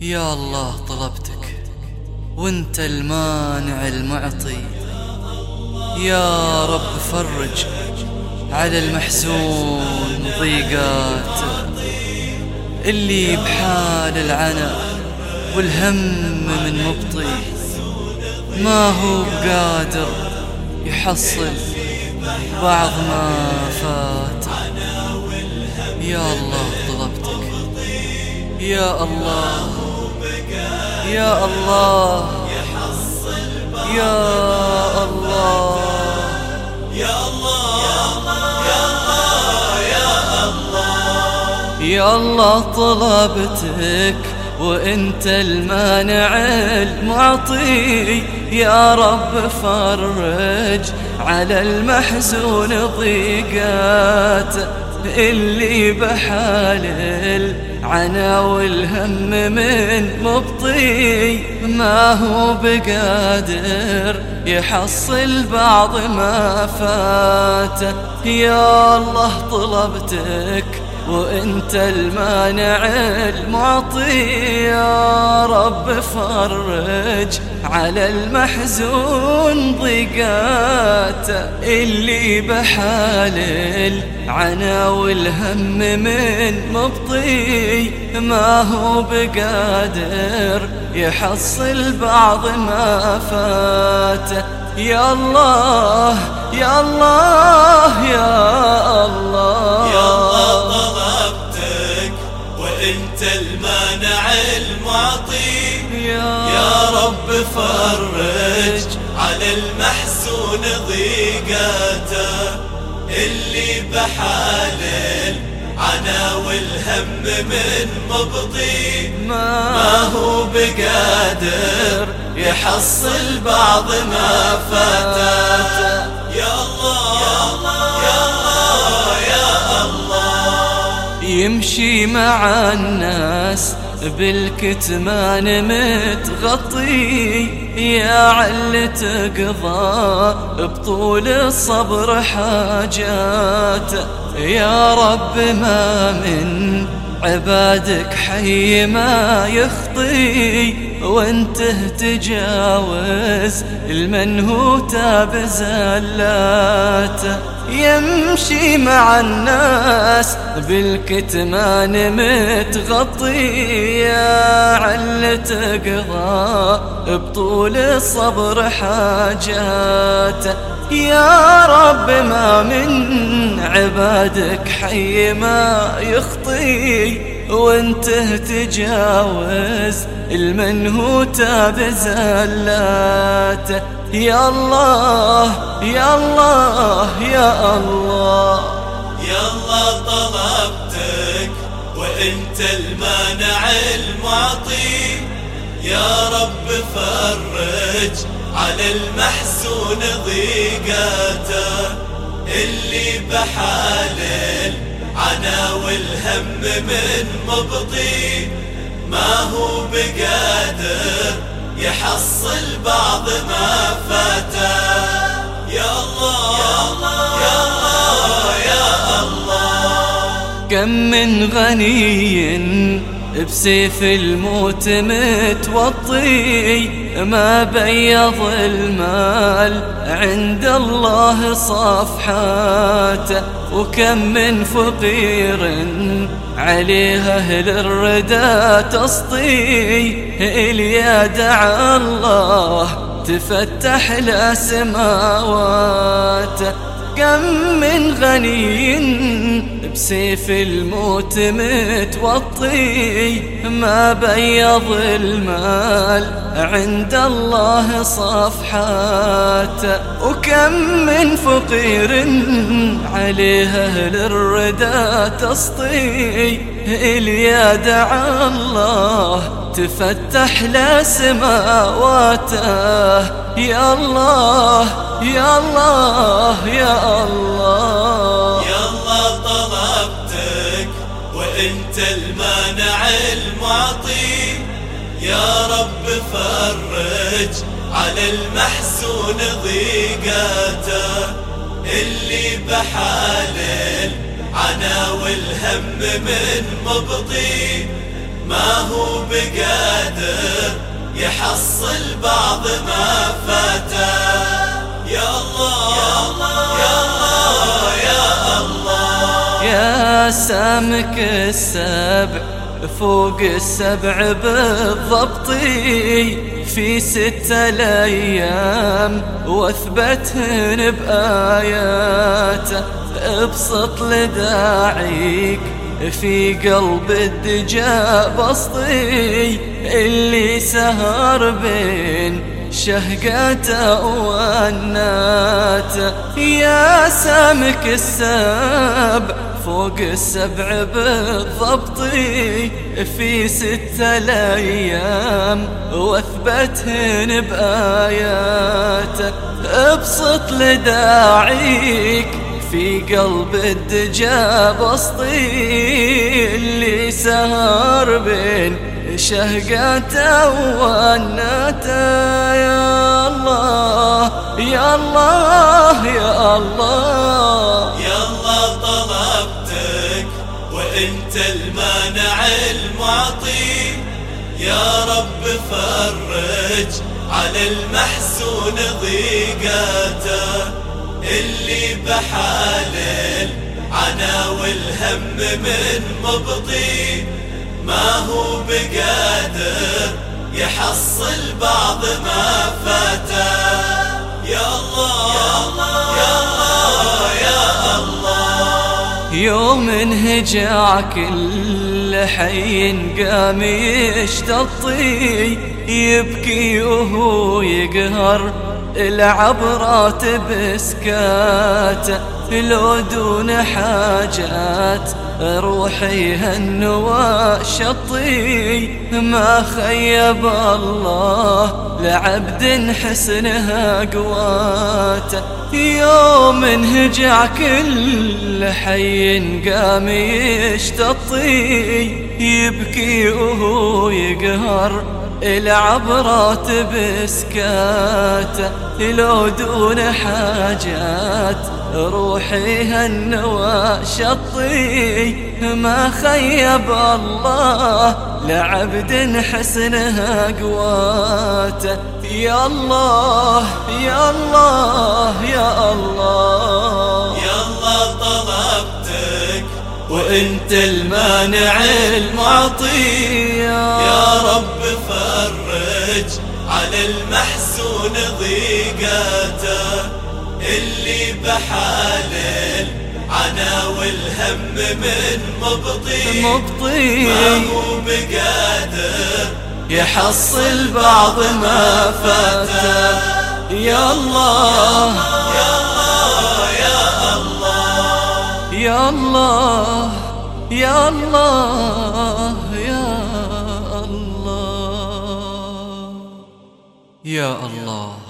يا الله طلبتك وانت المانع المعطي. يا رب فرج على المحزون ضيقات اللي بحال العنا والهم من مبطي. ما هو بقادر يحصل بعض ما فات. يا الله طلبتك يا الله يا الله. يا الله. يا الله. يا الله يا الله يا الله طلبتك وانت المانع المعطي. يا رب فرج على المحزون ضيقات اللي بحال العنا والهم من مبطي ما هو بقادر يحصل بعض ما فات يا الله طلبتك وانت المانع المعطي يا رب فرج على المحزون ضيقات اللي بحال العنا والهم من مبطي ما هو بقادر يحصل بعض ما فات. يا الله يا الله يا الله. يا الله طلبتك وإنت المانع المعطي. يا, يا رب فرج على المحزون ضيقاته. اللي بحال العنا والهم من مبطي. ما هو بقادر يحصل بعض ما فاته. يمشي مع الناس بالكتمان متغطي. يا عل تقضى بطول الصبر حاجات. يا رب ما من عبادك حي ما يخطي وانت تجاوز المنهوت بزلاته يمشي مع الناس بالكتمان متغطي يا عل تقضى بطول الصبر حاجاته. يا رب ما من عبادك حي ما يخطي وانت تجاوز المنهوت بزلاته يا الله يا الله يا الله. يا الله طلبتك وانت المانع المعطي. يا رب فرج على المحزون ضيقاته اللي بحال العنا والهم من مبطي. ما هو بقادر يحصل بعض ما فاته. يا الله يا الله يا الله. كم من غني بسيف الموت متوطي. ما بيض المال عند الله صفحاته وكم من فقير عليها أهل الردى تسطي إليا دعا الله تفتح السماوات كم من غني بسيف الموت متوطي ما بيض المال. عند الله صفحات. وكم من فقير عليه أهل الردى تسطي. إليا دعا الله تفتح له سماواته يا الله يا الله يا الله يا الله. وانت المانع المعطي. يا رب فرج على المحزون ضيقاته. اللي بحال العنا والهم من مبطي. ما هو بقادر يحصل بعض ما فاته. يا الله يا الله يا الله. يا سامك السبع فوق السبع بالضبط في ستة الأيام وأثبتهن بآياته أبسط لداعيك في قلب الدجا بسطي اللي سهر بين شهقته وأناته. يا سامك السبع فوق السبع بالضبط في ستة الأيام وأثبتهن بآياته أبسط لداعيك في قلب الدجا بسطي اللي سهر بين شهقته وأناته. يا الله يا الله. فرج على المحزون ضيقاته اللي بحال العنا والهم من مبطي. ما هو بقادر يحصل بعض ما فاته يوم انهجع كل حي قام يشتطي يبكي وهو يقهر العبرات بسكاته. لو دون حاجات روحي هالنوى شطي ما خيب الله لعبد حسنها قواته يوم انهجع كل حي قام يشتطي. يبكي وهو يقهر العبرات بسكاته لو دون حاجات. روحي هالنوى شطي ما خيب الله. لعبد حسنها قواته يا الله يا الله يا الله. يا الله طلبتك وإنت المانع المعطي. يا رب على المحزون ضيقاته اللي بحال العنا والهم من مبطي مبطي ما هو بقادر يحصل بعض ما فاته. يا الله يا الله. يا الله يا الله. يا الله يا الله. يا الله.